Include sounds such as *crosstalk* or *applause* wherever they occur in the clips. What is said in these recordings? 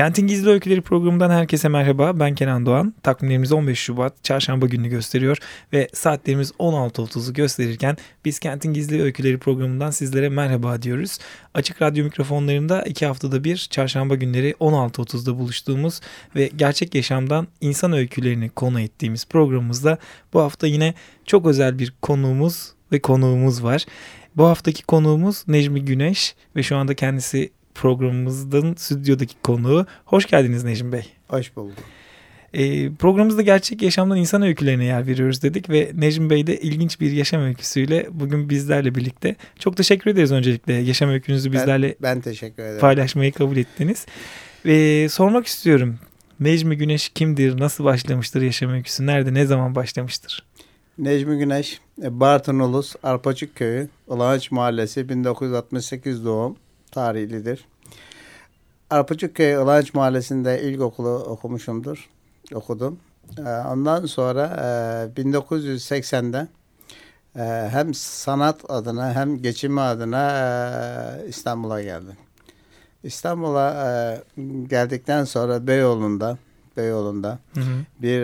Kentin Gizli Öyküleri programından herkese merhaba. Ben Kenan Doğan. Takvimlerimiz 15 Şubat çarşamba gününü gösteriyor ve saatlerimiz 16.30'u gösterirken biz Kentin Gizli Öyküleri programından sizlere merhaba diyoruz. Açık radyo mikrofonlarında iki haftada bir çarşamba günleri 16.30'da buluştuğumuz ve gerçek yaşamdan insan öykülerini konu ettiğimiz programımızda bu hafta yine çok özel bir konuğumuz ve konuğumuz var. Bu haftaki konuğumuz Necmi Güneş ve şu anda kendisi programımızdan stüdyodaki konuğu. Hoş geldiniz Necim Bey. Hoş bulduk. E, programımızda gerçek yaşamdan insan öykülerine yer veriyoruz dedik ve Necim Bey de ilginç bir yaşam öyküsüyle bugün bizlerle birlikte. Çok teşekkür ederiz öncelikle yaşam öykünüzü bizlerle ben, ben teşekkür ederim. paylaşmayı kabul ettiniz. Ve sormak istiyorum Necmi Güneş kimdir, nasıl başlamıştır yaşam öyküsü, nerede, ne zaman başlamıştır? Necmi Güneş, Bartın Ulus, Arpacık Köyü, Ulağaç Mahallesi 1968 doğum tarihlidir. Arpacıkköy Ilanç Mahallesi'nde ilkokulu okumuşumdur. Okudum. Ee, ondan sonra 1980'de e, e, hem sanat adına hem geçimi adına e, İstanbul'a geldim. İstanbul'a geldikten sonra Beyoğlu'nda Beyoğlu'nda hı hı. bir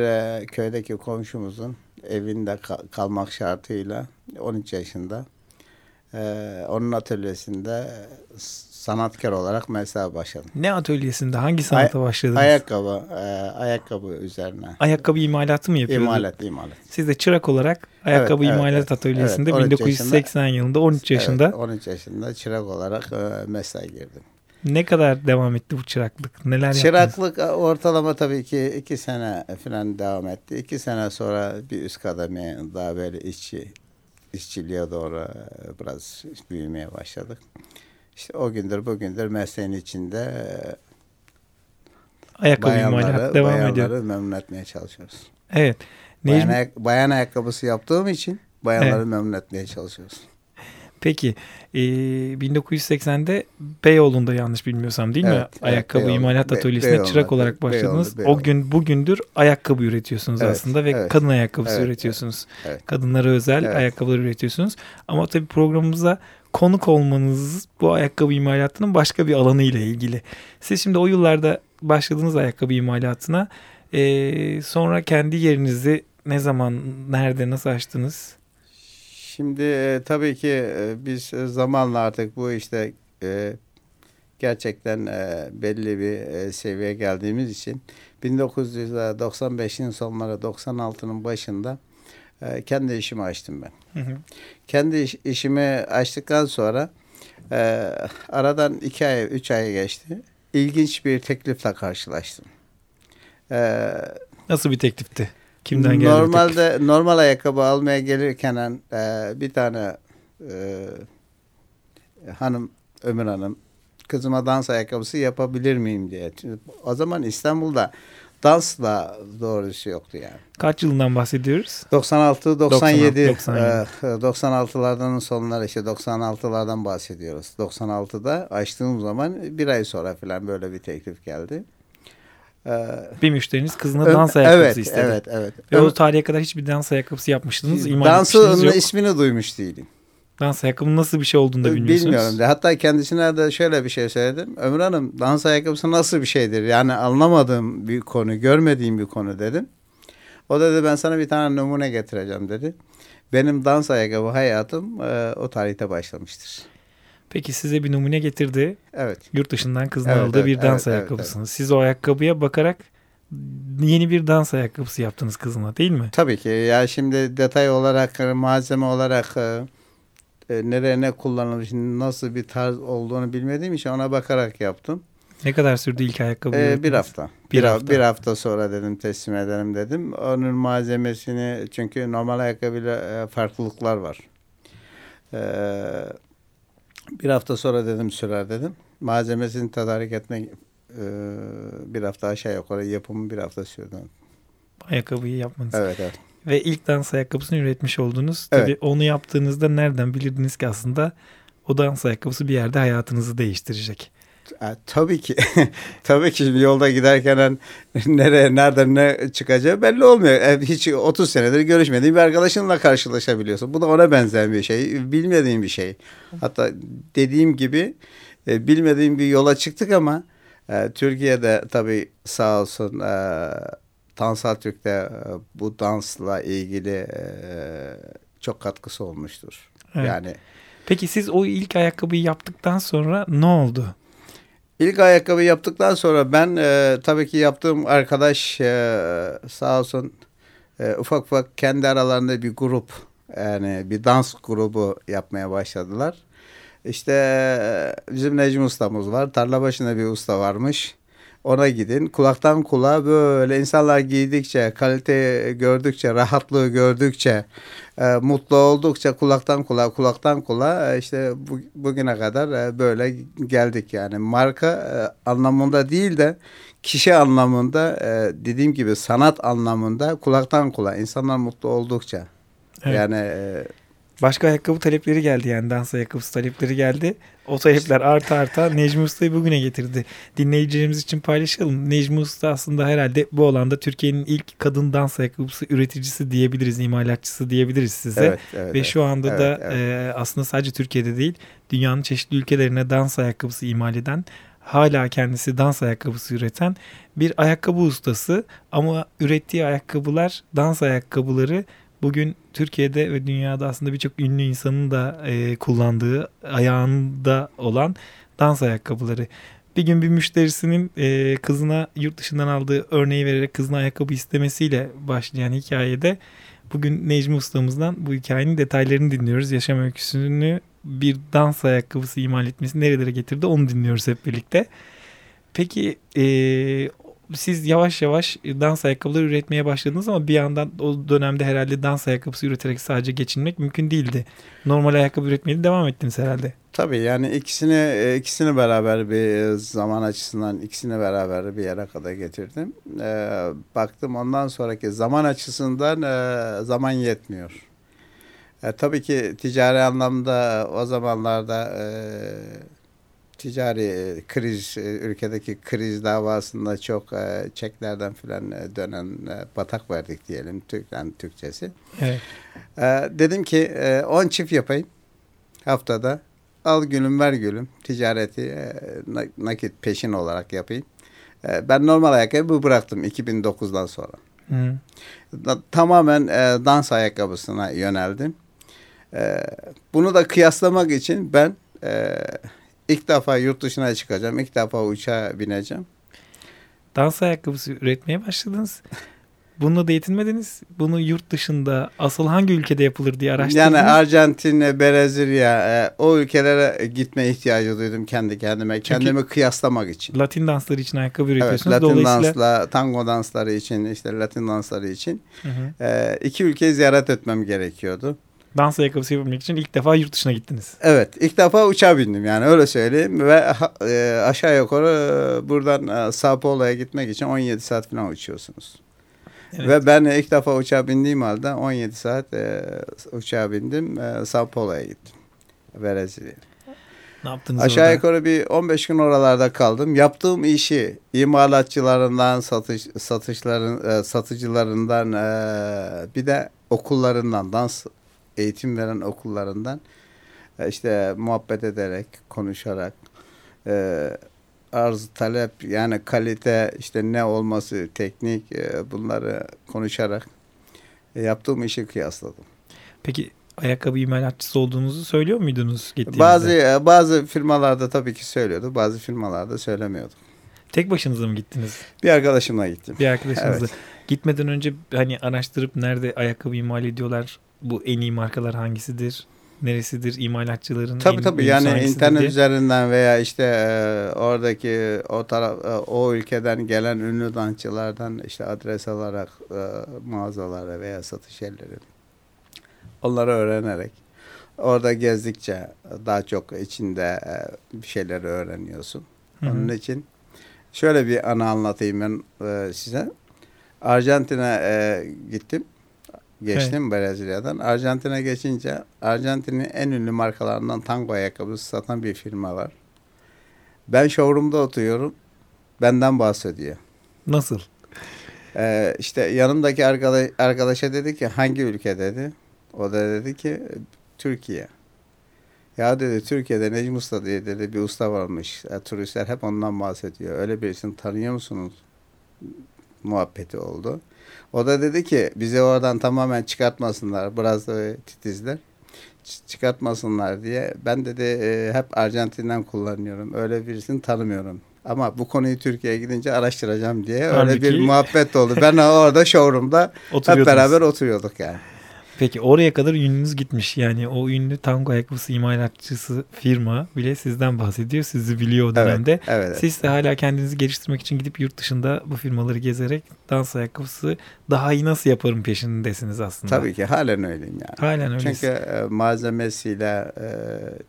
köydeki komşumuzun evinde kalmak şartıyla 13 yaşında onun atölyesinde sanatkar olarak mesleğe başladım. Ne atölyesinde? Hangi sanata Ay- başladınız? Ayakkabı, e, ayakkabı üzerine. Ayakkabı imalatı mı yapıyordunuz? İmalat, imalat. Siz de çırak olarak ayakkabı evet, imalat evet, atölyesinde evet, 1980 yaşında, yılında 13 yaşında. Evet, 13 yaşında çırak olarak e, mesleğe girdim. Ne kadar devam etti bu çıraklık? Neler Çıraklık yaptınız? ortalama tabii ki iki sene falan devam etti. İki sene sonra bir üst kademe daha böyle işçi işçiliğe doğru e, biraz büyümeye başladık. İşte o gündür bugündür mesleğin içinde e, ayakkabı bayanları, devam bayanları ediyor. memnun etmeye çalışıyoruz. Evet. Bayan, ayak, bayan ayakkabısı yaptığım için bayanları evet. memnun etmeye çalışıyoruz. Peki e, 1980'de Beyoğlu'nda yanlış bilmiyorsam değil evet, mi? Ayakkabı Beyoğlu, imalat atölyesine Beyoğlu, çırak olarak başladınız. Beyoğlu, Beyoğlu. O gün bugündür ayakkabı üretiyorsunuz evet, aslında ve evet, kadın ayakkabısı evet, üretiyorsunuz. Evet, Kadınlara özel evet. ayakkabılar üretiyorsunuz. Ama tabii programımıza konuk olmanız bu ayakkabı imalatının başka bir alanı ile ilgili. Siz şimdi o yıllarda başladınız ayakkabı imalatına. Ee, sonra kendi yerinizi ne zaman, nerede, nasıl açtınız? Şimdi e, tabii ki e, biz zamanla artık bu işte e, gerçekten e, belli bir e, seviyeye geldiğimiz için 1995'in sonları 96'nın başında e, kendi işimi açtım ben. Hı hı. Kendi iş, işimi açtıktan sonra e, aradan iki ay, üç ay geçti. İlginç bir teklifle karşılaştım. E, Nasıl bir teklifti? Kimden geldi Normalde teklif? normal ayakkabı almaya gelirken e, bir tane e, hanım Ömür Hanım kızıma dans ayakkabısı yapabilir miyim diye. O zaman İstanbul'da dans da doğrusu yoktu yani. Kaç yılından bahsediyoruz? 96, 97, 96, 96'lardan sonları işte 96'lardan bahsediyoruz. 96'da açtığım zaman bir ay sonra falan böyle bir teklif geldi. Ee, bir müşteriniz kızına dans ayakkabısı evet, istedi. Evet, evet. Ve o tarihe kadar hiçbir dans ayakkabısı yapmıştınız. Dansın ismini duymuş değilim. Dans ayakkabının nasıl bir şey olduğunu da bilmiyorsunuz. Bilmiyorum. Hatta kendisine de şöyle bir şey söyledim. Ömür Hanım dans ayakkabısı nasıl bir şeydir? Yani anlamadığım bir konu, görmediğim bir konu dedim. O dedi ben sana bir tane numune getireceğim dedi. Benim dans ayakkabı hayatım e, o tarihte başlamıştır. Peki size bir numune getirdi. Evet. Yurt dışından kızın evet, aldığı evet, bir dans evet, ayakkabısınız. Evet, evet. Siz o ayakkabıya bakarak yeni bir dans ayakkabısı yaptınız kızına değil mi? Tabii ki. Ya şimdi detay olarak, malzeme olarak e, e, nereye ne kullanılmış, nasıl bir tarz olduğunu bilmediğim için ona bakarak yaptım. Ne kadar sürdü ilk ayakkabı? Ee, bir hafta. Bir, bir hafta. Bir hafta sonra dedim teslim ederim dedim. Onun malzemesini çünkü normal ayakkabıyla e, farklılıklar var. Ee, Bir hafta sonra dedim sürer dedim. Malzemesini tedarik etmek e, bir hafta aşağı yukarı yapımı bir hafta sürdü. Ayakkabıyı yapmanız. Evet evet. Ve ilk dans ayakkabısını üretmiş oldunuz. Tabii Evet. onu yaptığınızda nereden bilirdiniz ki aslında o dans ayakkabısı bir yerde hayatınızı değiştirecek. E, tabii ki. *laughs* tabii ki yolda giderken *laughs* nereye nereden ne çıkacağı belli olmuyor. E, hiç 30 senedir görüşmediğin bir arkadaşınla karşılaşabiliyorsun. Bu da ona benzer bir şey. Bilmediğin bir şey. Hatta dediğim gibi e, bilmediğim bir yola çıktık ama Türkiye'de tabii sağ olsun Tansal Türk'te e, bu dansla ilgili e, çok katkısı olmuştur. Evet. Yani Peki siz o ilk ayakkabıyı yaptıktan sonra ne oldu? İlk ayakkabı yaptıktan sonra ben e, tabii ki yaptığım arkadaş e, sağ olsun e, ufak ufak kendi aralarında bir grup yani bir dans grubu yapmaya başladılar. İşte e, bizim Necmi ustamız var. Tarla başında bir usta varmış. Ona gidin. Kulaktan kulağa böyle insanlar giydikçe, kalite gördükçe, rahatlığı gördükçe, e, mutlu oldukça kulaktan kulağa, kulaktan kulağa e, işte bu, bugüne kadar e, böyle geldik yani. Marka e, anlamında değil de kişi anlamında e, dediğim gibi sanat anlamında kulaktan kulağa insanlar mutlu oldukça. Evet. Yani e, Başka ayakkabı talepleri geldi yani dans ayakkabısı talepleri geldi. O talepler arta arta Necmi Usta'yı bugüne getirdi. Dinleyicilerimiz için paylaşalım. Necmi Usta aslında herhalde bu alanda Türkiye'nin ilk kadın dans ayakkabısı üreticisi diyebiliriz, imalatçısı diyebiliriz size. evet, evet, Ve şu anda Evet, da evet. e, aslında sadece Türkiye'de değil dünyanın çeşitli ülkelerine dans ayakkabısı imal eden hala kendisi dans ayakkabısı üreten bir ayakkabı ustası ama ürettiği ayakkabılar dans ayakkabıları bugün Türkiye'de ve dünyada aslında birçok ünlü insanın da e, kullandığı ayağında olan dans ayakkabıları. Bir gün bir müşterisinin e, kızına yurt dışından aldığı örneği vererek kızına ayakkabı istemesiyle başlayan hikayede bugün Necmi ustamızdan bu hikayenin detaylarını dinliyoruz. Yaşam öyküsünü bir dans ayakkabısı imal etmesi nerelere getirdi onu dinliyoruz hep birlikte. Peki e, siz yavaş yavaş dans ayakkabıları üretmeye başladınız ama bir yandan o dönemde herhalde dans ayakkabısı üreterek sadece geçinmek mümkün değildi. Normal ayakkabı üretmeye de devam ettiniz herhalde. Tabii yani ikisini ikisini beraber bir zaman açısından ikisini beraber bir yere kadar getirdim. Ee, baktım ondan sonraki zaman açısından e, zaman yetmiyor. E, tabii ki ticari anlamda o zamanlarda e, ticari kriz, e, ülkedeki kriz davasında çok e, çeklerden filan e, dönen e, batak verdik diyelim Türk, yani Türkçesi. Evet. E, dedim ki e, 10 çift yapayım haftada. Al gülüm ver gülüm. Ticareti e, na- nakit peşin olarak yapayım. E, ben normal ayakkabı bıraktım 2009'dan sonra. Hı. Tamamen e, dans ayakkabısına yöneldim. E, bunu da kıyaslamak için ben e, ilk defa yurt dışına çıkacağım. İlk defa uçağa bineceğim. Dans ayakkabısı üretmeye başladınız. Bununla da yetinmediniz. Bunu yurt dışında asıl hangi ülkede yapılır diye araştırdınız. Yani Arjantin, Brezilya e, o ülkelere gitme ihtiyacı duydum kendi kendime. Kendimi kıyaslamak için. Latin dansları için ayakkabı Evet, üretiyorsunuz. Latin Dolayısıyla dansla, tango dansları için, işte Latin dansları için Hı hı. e, iki ülkeyi ziyaret etmem gerekiyordu. Dans ayakkabısı yapabilmek için ilk defa yurt dışına gittiniz. Evet, ilk defa uçağa bindim yani öyle söyleyeyim ve e, aşağı yukarı e, buradan e, Sao Paulo'ya gitmek için 17 saat falan uçuyorsunuz. Evet. Ve ben ilk defa uçağa bindiğim halde 17 saat e, uçağa bindim, e, Sao Paulo'ya gittim. Brezilya. Ne yaptınız Aşağı orada? yukarı bir 15 gün oralarda kaldım. Yaptığım işi imalatçılarından, satış satışların e, satıcılarından e, bir de okullarından, dans eğitim veren okullarından e, işte muhabbet ederek, konuşarak e, arz talep yani kalite işte ne olması, teknik e, bunları konuşarak e, yaptığım işi kıyasladım. Peki ayakkabı imalatçısı olduğunuzu söylüyor muydunuz gittiğinizde? Bazı e, bazı firmalarda tabii ki söylüyordu, bazı firmalarda söylemiyordu. Tek başınıza mı gittiniz? Bir arkadaşımla gittim. Bir arkadaşınızla. Evet. Gitmeden önce hani araştırıp nerede ayakkabı imal ediyorlar? Bu en iyi markalar hangisidir? Neresidir? İmalatçıların Tabii en tabii yani internet diye. üzerinden veya işte e, oradaki o taraf e, o ülkeden gelen ünlü dansçılardan işte adres alarak e, mağazalara veya satış yerleri onları öğrenerek Orada gezdikçe daha çok içinde e, bir şeyleri öğreniyorsun. Hı hı. Onun için şöyle bir anı anlatayım ben e, size. Arjantin'e e, gittim. Geçtim Brezilya'dan. Arjantin'e geçince Arjantin'in en ünlü markalarından tango ayakkabısı satan bir firma var. Ben showroom'da oturuyorum. Benden bahsediyor. Nasıl? Ee, işte yanımdaki arkadaş, arkadaşa dedi ki hangi ülke dedi. O da dedi ki Türkiye. Ya dedi Türkiye'de Necmi Usta diye dedi bir usta varmış. E, turistler hep ondan bahsediyor. Öyle birisini tanıyor musunuz? Muhabbeti oldu. O da dedi ki bizi oradan tamamen çıkartmasınlar. Biraz da titizler. Çıkartmasınlar diye. Ben dedi e, hep Arjantin'den kullanıyorum. Öyle birisini tanımıyorum. Ama bu konuyu Türkiye'ye gidince araştıracağım diye öyle Halbuki- bir muhabbet oldu. Ben orada showroom'da *laughs* hep beraber oturuyorduk yani. Peki oraya kadar ününüz gitmiş. Yani o ünlü tango ayakkabısı imalatçısı firma bile sizden bahsediyor. Sizi biliyor o dönemde. Evet, evet. Siz de hala kendinizi geliştirmek için gidip yurt dışında bu firmaları gezerek dans ayakkabısı daha iyi nasıl yaparım peşindesiniz aslında. Tabii ki halen öyleyim yani. Halen öyle. Çünkü e, malzemesiyle, e,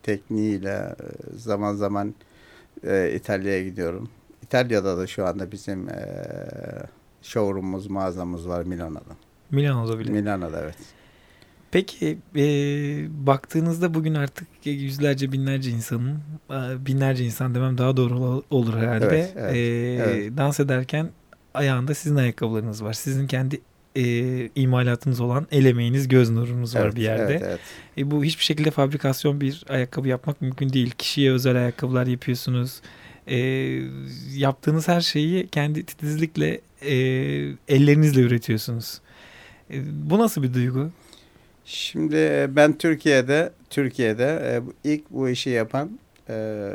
tekniğiyle e, zaman zaman e, İtalya'ya gidiyorum. İtalya'da da şu anda bizim e, showroom'umuz, mağazamız var Milano'da. Milano'da bile. Milano'da evet. Peki e, baktığınızda bugün artık yüzlerce binlerce insanın e, binlerce insan demem daha doğru ol- olur herhalde. Evet, evet, E, evet. Dans ederken ayağında sizin ayakkabılarınız var. Sizin kendi e, imalatınız olan el emeğiniz, göz nurunuz var evet, bir yerde. Evet, evet. E, bu hiçbir şekilde fabrikasyon bir ayakkabı yapmak mümkün değil. Kişiye özel ayakkabılar yapıyorsunuz. E, yaptığınız her şeyi kendi titizlikle e, ellerinizle üretiyorsunuz. E, bu nasıl bir duygu? Şimdi e, ben Türkiye'de Türkiye'de e, ilk bu işi yapan e,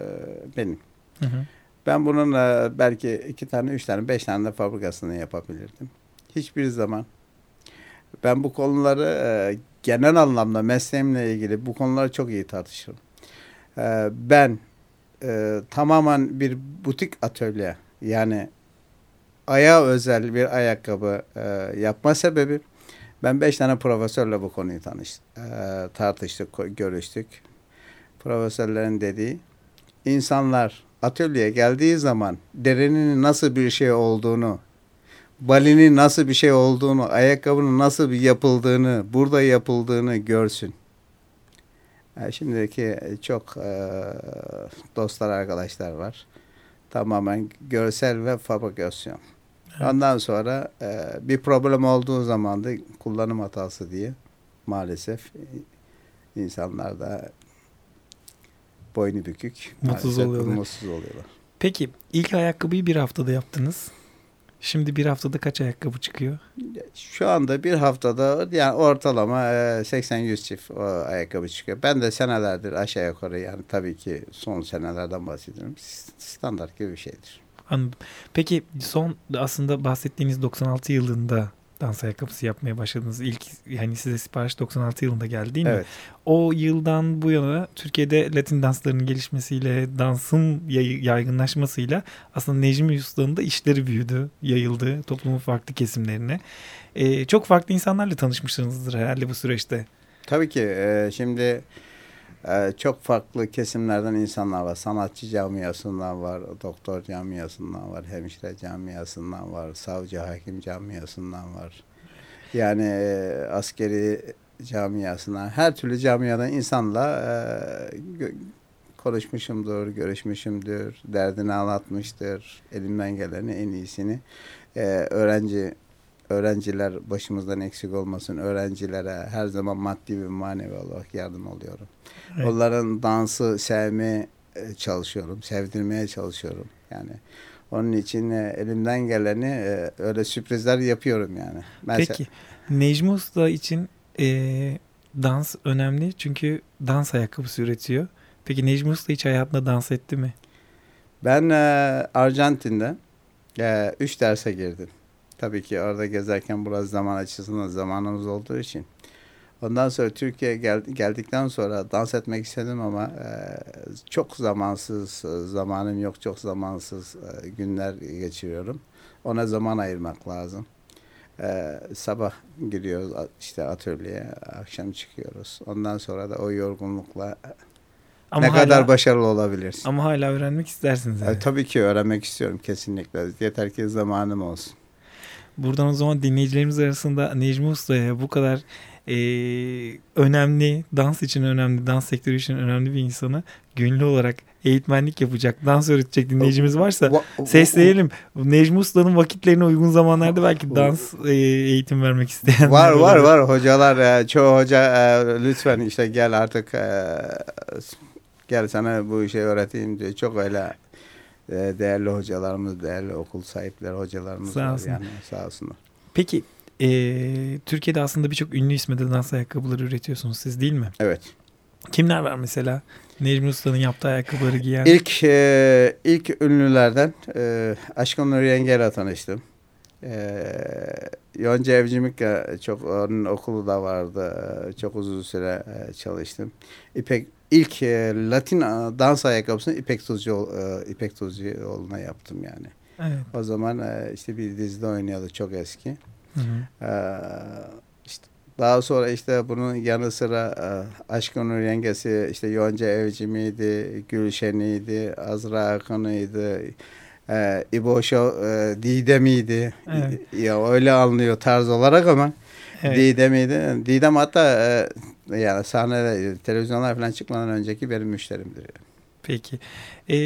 benim. Hı hı. Ben bunun belki iki tane, üç tane, beş tane de fabrikasını yapabilirdim. Hiçbir zaman. Ben bu konuları genel anlamda mesleğimle ilgili bu konuları çok iyi tartışırım. Ben tamamen bir butik atölye yani ayağa özel bir ayakkabı yapma sebebi ben beş tane profesörle bu konuyu tanış, e, tartıştık, görüştük. Profesörlerin dediği insanlar atölyeye geldiği zaman derinin nasıl bir şey olduğunu, balinin nasıl bir şey olduğunu, ayakkabının nasıl bir yapıldığını, burada yapıldığını görsün. Yani şimdiki çok e, dostlar, arkadaşlar var. Tamamen görsel ve fabrikasyon. Ondan sonra e, bir problem olduğu zaman da kullanım hatası diye maalesef e, insanlar da boynu bükük. Mutsuz oluyorlar. Mutsuz oluyorlar. Peki ilk ayakkabıyı bir haftada yaptınız. Şimdi bir haftada kaç ayakkabı çıkıyor? Şu anda bir haftada yani ortalama e, 80-100 çift o ayakkabı çıkıyor. Ben de senelerdir aşağı yukarı yani tabii ki son senelerden bahsediyorum. Standart gibi bir şeydir. Anladım. Peki son aslında bahsettiğiniz 96 yılında dans ayakkabısı yapmaya başladınız. İlk yani size sipariş 96 yılında geldi değil mi? Evet. O yıldan bu yana Türkiye'de Latin danslarının gelişmesiyle, dansın yay- yaygınlaşmasıyla aslında Necmi Usta'nın da işleri büyüdü, yayıldı toplumun farklı kesimlerine. Ee, çok farklı insanlarla tanışmışsınızdır herhalde bu süreçte. Tabii ki e, şimdi e, çok farklı kesimlerden insanlar var. Sanatçı camiasından var, doktor camiasından var, hemşire camiasından var, savcı hakim camiasından var. Yani e, askeri camiasından, her türlü camiadan insanla e, konuşmuşumdur, görüşmüşümdür, derdini anlatmıştır. Elimden geleni en iyisini e, öğrenci öğrenciler başımızdan eksik olmasın. Öğrencilere her zaman maddi ve manevi olarak yardım oluyorum. Evet. Onların dansı sevmeye çalışıyorum. Sevdirmeye çalışıyorum. Yani onun için e, elimden geleni e, öyle sürprizler yapıyorum yani. Mesela, Peki Necmi Usta için e, dans önemli çünkü dans ayakkabısı üretiyor. Peki Necmi Usta hiç hayatında dans etti mi? Ben e, Arjantin'de e, üç derse girdim. Tabii ki orada gezerken biraz zaman açısından zamanımız olduğu için. Ondan sonra Türkiye'ye gel, geldikten sonra dans etmek istedim ama e, çok zamansız, e, zamanım yok, çok zamansız e, günler geçiriyorum. Ona zaman ayırmak lazım. Ee, sabah gidiyoruz işte atölyeye, akşam çıkıyoruz. Ondan sonra da o yorgunlukla Ama ne hala, kadar başarılı olabilirsin. ama hala öğrenmek istersiniz. yani. Ee, tabii ki öğrenmek istiyorum kesinlikle. Yeter ki zamanım olsun. Buradan o zaman dinleyicilerimiz arasında Necmi Usta'ya bu kadar e, önemli, dans için önemli, dans sektörü için önemli bir insanı gönüllü olarak eğitmenlik yapacak, dans öğretecek dinleyicimiz varsa Va- sesleyelim. Necmi Usta'nın vakitlerine uygun zamanlarda belki dans e, eğitim vermek isteyen Var var var hocalar e, çoğu hoca e, lütfen işte gel artık e, gel sana bu işi öğreteyim diyor. Çok öyle değerli hocalarımız, değerli okul sahipleri hocalarımız Sağ var olsun. yani sağ olsunlar. Peki e, Türkiye'de aslında birçok ünlü isme de dans ayakkabıları üretiyorsunuz siz değil mi? Evet. Kimler var mesela? Necmi Usta'nın yaptığı ayakkabıları giyen. İlk e, ilk ünlülerden e, Aşkın Nur Yengel'le tanıştım. E, Yonca Evcimik'le çok onun okulu da vardı. E, Çok uzun süre e, çalıştım. İpek ilk e, Latin e, dans ayakkabısını İpek Tuzcu e, İpek Tuzcuoğlu'na yaptım yani. Evet. O zaman e, işte bir dizide oynuyordu çok eski. Hı hı. E, işte daha sonra işte bunun yanı sıra e, Aşkın Nur yengesi işte Yonca Evcimiydi, Gülşen'iydi, Azra Akın'ıydı, e, İboşo e, Didem'iydi. Evet. Ya öyle anlıyor tarz olarak ama Evet. Didem'iydi. Didem hatta e, yani sahnede televizyonlar falan çıkmadan önceki benim müşterimdir. Yani. Peki. E,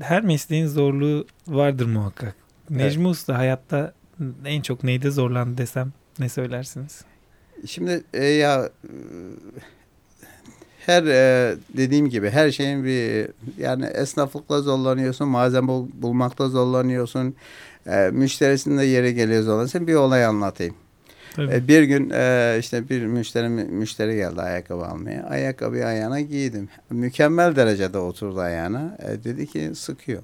her mesleğin zorluğu vardır muhakkak. Necmi Usta hayatta en çok neyde zorlandı desem ne söylersiniz? Şimdi e, ya her e, dediğim gibi her şeyin bir yani esnaflıkla zorlanıyorsun, malzeme bul- bulmakta zorlanıyorsun. E, müşterisinde yeri geliyor zorlanıyorsun. Bir olay anlatayım. Tabii. E, bir gün e, işte bir müşteri müşteri geldi ayakkabı almaya. Ayakkabıyı ayağına giydim. Mükemmel derecede oturdu ayağına. E, dedi ki sıkıyor.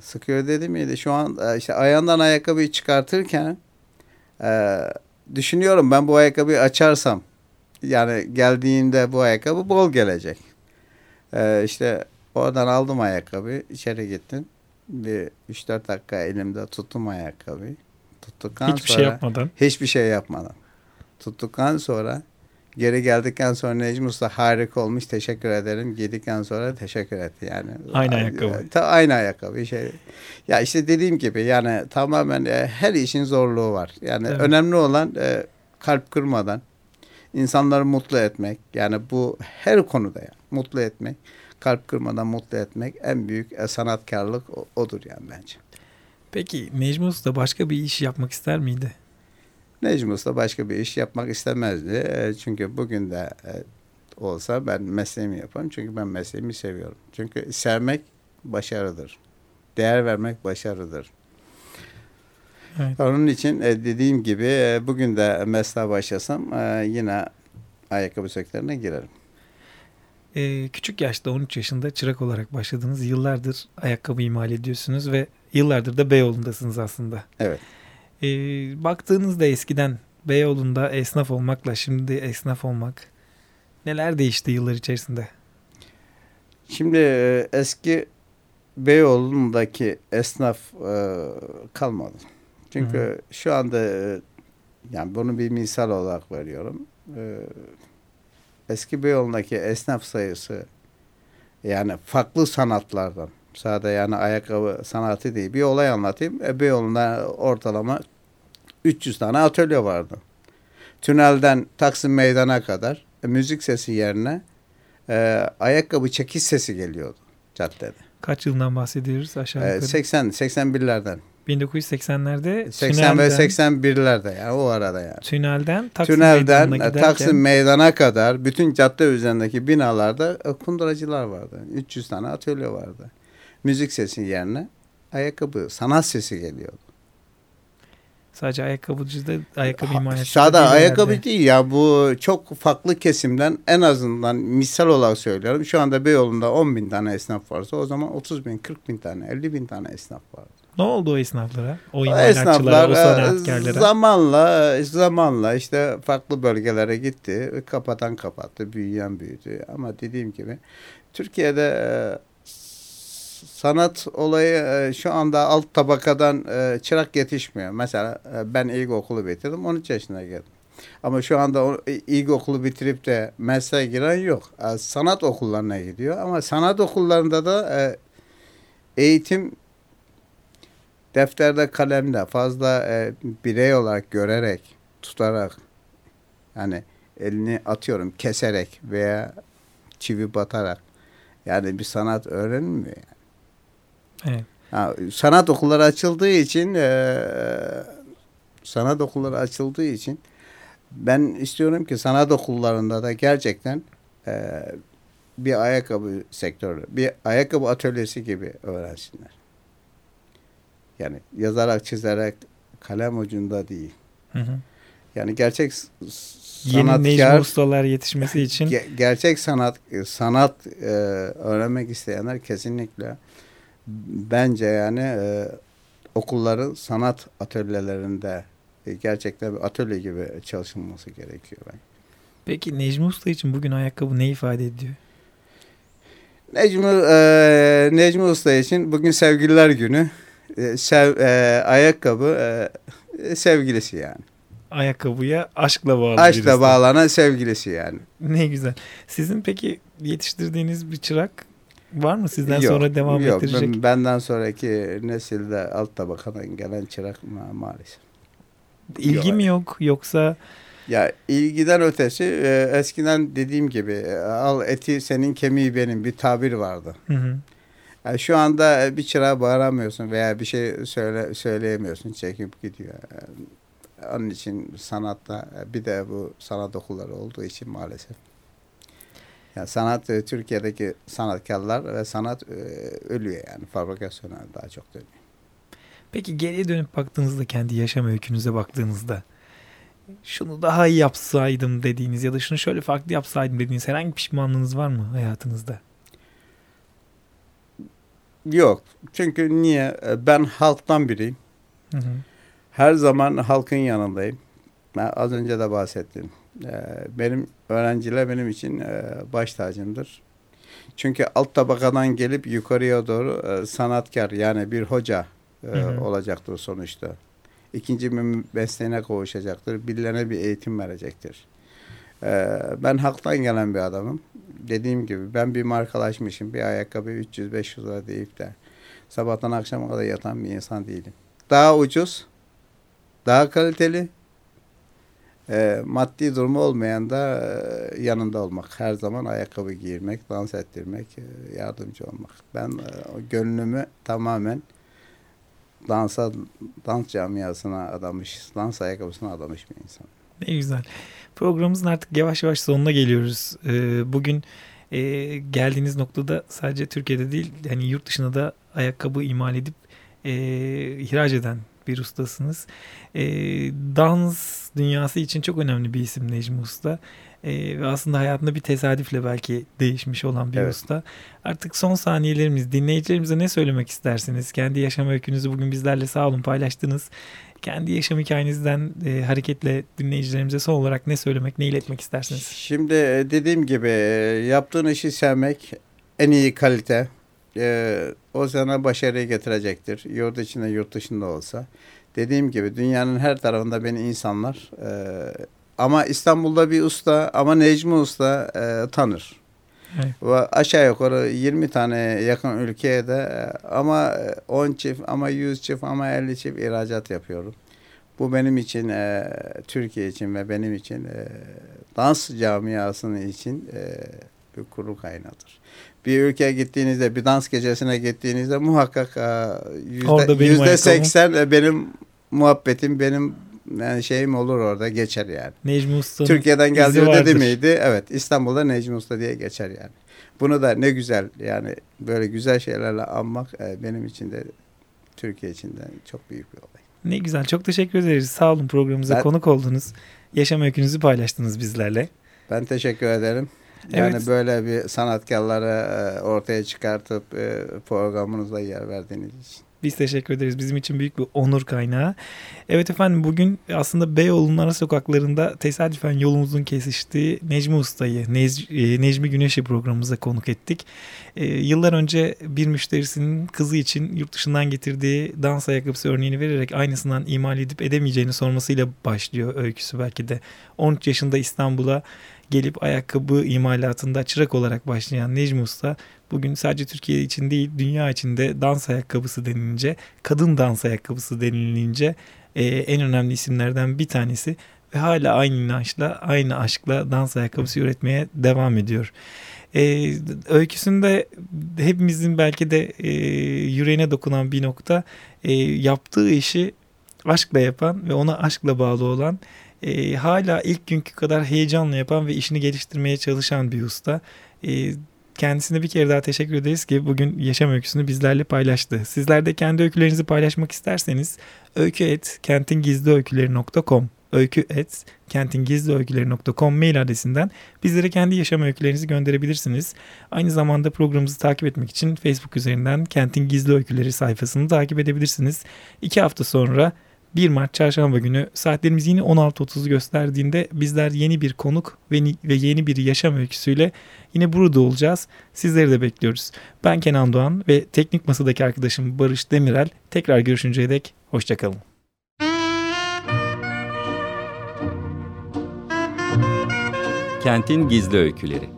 Sıkıyor dedi miydi? Şu an işte ayağından ayakkabıyı çıkartırken düşünüyorum ben bu ayakkabıyı açarsam yani geldiğinde bu ayakkabı bol gelecek. İşte oradan aldım ayakkabıyı içeri gittim. Bir 3-4 dakika elimde tuttum ayakkabıyı. Tuttuktan Hiçbir sonra şey yapmadan. hiçbir şey yapmadan tuttuktan sonra geri geldikten sonra Necmi Usta harika olmuş teşekkür ederim. Giydikten sonra teşekkür etti yani. Aynı ayakkabı. Ta, aynı ayakkabı şey. Ya işte dediğim gibi yani tamamen e, her işin zorluğu var. Yani Evet. önemli olan e, kalp kırmadan insanları mutlu etmek. Yani bu her konuda yani mutlu etmek. Kalp kırmadan mutlu etmek en büyük e, sanatkarlık odur yani bence. Peki Necmi Usta başka bir iş yapmak ister miydi? Necmi Usta başka bir iş yapmak istemezdi. E, Çünkü bugün de e, olsa ben mesleğimi yaparım. Çünkü ben mesleğimi seviyorum. Çünkü sevmek başarıdır. Değer vermek başarıdır. Evet. Onun için e, dediğim gibi bugün de mesleğe başlasam yine ayakkabı sektörüne girerim. Ee, küçük yaşta 13 yaşında çırak olarak başladınız. Yıllardır ayakkabı imal ediyorsunuz ve yıllardır da Beyoğlu'ndasınız aslında. Evet. Ee, baktığınızda eskiden Beyoğlu'nda esnaf olmakla şimdi esnaf olmak neler değişti yıllar içerisinde? Şimdi e, eski Beyoğlu'ndaki esnaf e, kalmadı. Çünkü Hı şu anda e, yani bunu bir misal olarak veriyorum. E, eski Beyoğlu'ndaki esnaf sayısı yani farklı sanatlardan sadece yani ayakkabı sanatı değil bir olay anlatayım. E, Beyoğlu'nda ortalama 300 tane atölye vardı. Tünelden Taksim Meydan'a kadar e, müzik sesi yerine e, ayakkabı çekiş sesi geliyordu caddede. Kaç yıldan bahsediyoruz aşağı E, yukarı? 80 81'lerden. 1980'lerde 80 ve tünelden, 81'lerde yani o arada yani. tünelden Taksim Tünelden e, giderken Taksim Meydan'a kadar bütün cadde üzerindeki binalarda e, kunduracılar vardı. 300 tane atölye vardı. Müzik sesi yerine ayakkabı sanat sesi geliyordu. sadece ayakkabıcıda ayakkabı Ha, imalatçıda Sade değil ayakkabı herhalde. değil ya bu çok farklı kesimden en azından misal olarak söylüyorum. Şu anda Beyoğlu'nda 10 bin tane esnaf varsa o zaman 30 bin, 40 bin tane, 50 bin tane esnaf vardı. Ne oldu o esnaflara? O O imalatçılara, esnaflar o e, sanatkarlara? zamanla zamanla işte farklı bölgelere gitti. Kapatan kapattı, büyüyen büyüdü. Ama dediğim gibi Türkiye'de e, sanat olayı e, şu anda alt tabakadan e, çırak yetişmiyor. Mesela e, ben ilkokulu bitirdim 13 yaşına geldim. Ama şu anda ilkokulu bitirip de mesleğe giren yok. Sanat okullarına gidiyor ama sanat okullarında da eğitim defterde kalemde fazla birey olarak görerek tutarak yani elini atıyorum keserek veya çivi batarak yani bir sanat öğrenilmiyor. Yani. Evet. Ha, sanat okulları açıldığı için e, sanat okulları açıldığı için ben istiyorum ki sanat okullarında da gerçekten e, bir ayakkabı sektörü, bir ayakkabı atölyesi gibi öğrensinler. Yani yazarak, çizerek, kalem ucunda değil. Hı hı. Yani gerçek s- Yeni Necmi sanatkar, ustalar yetişmesi için ge- gerçek sanat sanat e, öğrenmek isteyenler kesinlikle bence yani e, okulların sanat atölyelerinde e, gerçekten bir atölye gibi çalışılması gerekiyor ben. Peki Necmi Usta için bugün ayakkabı ne ifade ediyor? Necmi, e, Necmi Usta için bugün sevgililer günü. E, sev, e, ayakkabı e, sevgilisi yani. Ayakkabıya aşkla bağlı Aşkla birisi. bağlanan sevgilisi yani. Ne güzel. Sizin peki yetiştirdiğiniz bir çırak var mı sizden Yok, sonra devam yok. ettirecek? Ben- benden sonraki nesilde alt tabakadan gelen çırak ma- maalesef. İlgi yok. mi yok yoksa Ya ilgiden ötesi e, eskiden dediğim gibi e, al eti senin kemiği benim bir tabir vardı. Hı hı. Yani şu anda e, bir çırağa bağıramıyorsun veya bir şey söyle söyleyemiyorsun çekip gidiyor. Yani onun için sanatta e, bir de bu sanat okulları olduğu için maalesef. Yani sanat e, Türkiye'deki sanatkarlar ve sanat e, ölüyor yani fabrikasyona daha çok dönüyor. Peki geriye dönüp baktığınızda kendi yaşam öykünüze baktığınızda şunu daha iyi yapsaydım dediğiniz ya da şunu şöyle farklı yapsaydım dediğiniz herhangi pişmanlığınız var mı hayatınızda? Yok. Çünkü niye? E, Ben halktan biriyim. Hı hı. Her zaman halkın yanındayım. Ben az önce de bahsettim. Ee, Benim öğrenciler benim için e, baş tacımdır. Çünkü alt tabakadan gelip yukarıya doğru e, sanatkar yani bir hoca e, Hı hı. olacaktır sonuçta. İkinci bir mesleğine kavuşacaktır. Birilerine bir eğitim verecektir. Ee, Ben halktan gelen bir adamım. Dediğim gibi ben bir markalaşmışım. Bir ayakkabı 300-500 lira deyip de sabahtan akşama kadar yatan bir insan değilim. Daha ucuz, daha kaliteli, e, maddi durumu olmayan da e, yanında olmak. Her zaman ayakkabı giymek, dans ettirmek, e, yardımcı olmak. Ben e, gönlümü tamamen dansa, dans camiasına adamış, dans ayakkabısına adamış bir insan. Ne güzel. Programımızın artık yavaş yavaş sonuna geliyoruz. Ee, bugün e, geldiğiniz noktada sadece Türkiye'de değil yani yurt dışına da ayakkabı imal edip e, ihraç eden bir ustasınız. E, dans dünyası için çok önemli bir isim Necmi Usta. E, ve aslında hayatında bir tesadüfle belki değişmiş olan bir Evet. usta. Artık son saniyelerimiz dinleyicilerimize ne söylemek istersiniz? Kendi yaşam öykünüzü bugün bizlerle sağ olun paylaştınız. Kendi yaşam hikayenizden e, hareketle dinleyicilerimize son olarak ne söylemek, ne iletmek istersiniz? Şimdi e, dediğim gibi e, yaptığın işi sevmek en iyi kalite. E, o sana başarıyı getirecektir. Yurt içinde yurt dışında olsa. Dediğim gibi dünyanın her tarafında beni insanlar e, ama İstanbul'da bir usta ama Necmi Usta e, tanır. Evet. Ve aşağı yukarı 20 tane yakın ülkeye de ama e, 10 çift ama 100 çift ama 50 çift ihracat yapıyorum. Bu benim için e, Türkiye için ve benim için e, dans camiasının için e, bir kuru kaynağıdır. Bir ülkeye gittiğinizde, bir dans gecesine gittiğinizde muhakkak e, yüzde, seksen e, benim muhabbetim, benim yani şeyim olur orada geçer yani. Necmi Usta'nın Türkiye'den geldi dedi miydi? Evet İstanbul'da Necmi Usta diye geçer yani. Bunu da ne güzel yani böyle güzel şeylerle anmak e, benim için de Türkiye için de çok büyük bir olay. Ne güzel. Çok teşekkür ederiz. Sağ olun programımıza Ben- konuk oldunuz. Yaşam öykünüzü paylaştınız bizlerle. Ben teşekkür ederim. Yani Evet. böyle bir sanatkarları e, ortaya çıkartıp e, programınıza yer verdiğiniz için. Biz teşekkür ederiz. Bizim için büyük bir onur kaynağı. Evet efendim bugün aslında Beyoğlu'nun ara sokaklarında tesadüfen yolumuzun kesiştiği Necmi Usta'yı, e, Necmi Güneş'i programımıza konuk ettik. Ee, yıllar önce bir müşterisinin kızı için yurt dışından getirdiği dans ayakkabısı örneğini vererek aynısından imal edip edemeyeceğini sormasıyla başlıyor öyküsü belki de. 13 yaşında İstanbul'a gelip ayakkabı imalatında çırak olarak başlayan Necmi Usta bugün sadece Türkiye için değil dünya içinde dans ayakkabısı denilince, kadın dans ayakkabısı denilince e, en önemli isimlerden bir tanesi ve hala aynı inançla, aynı aşkla dans ayakkabısı üretmeye devam ediyor. E, öyküsünde hepimizin belki de e, yüreğine dokunan bir nokta e, yaptığı işi aşkla yapan ve ona aşkla bağlı olan e, hala ilk günkü kadar heyecanla yapan ve işini geliştirmeye çalışan bir usta. E, kendisine bir kere daha teşekkür ederiz ki bugün yaşam öyküsünü bizlerle paylaştı. Sizler de kendi öykülerinizi paylaşmak isterseniz öykü et kentingizliöyküleri.com öykü et kentingizliöyküleri.com mail adresinden bizlere kendi yaşam öykülerinizi gönderebilirsiniz. Aynı zamanda programımızı takip etmek için Facebook üzerinden Kentin Gizli Öyküleri sayfasını takip edebilirsiniz. İki hafta sonra 1 Mart çarşamba günü saatlerimiz yine 16.30'u gösterdiğinde bizler yeni bir konuk ve, ve yeni bir yaşam öyküsüyle yine burada olacağız. Sizleri de bekliyoruz. Ben Kenan Doğan ve teknik masadaki arkadaşım Barış Demirel. Tekrar görüşünceye dek hoşçakalın. Kentin Gizli Öyküleri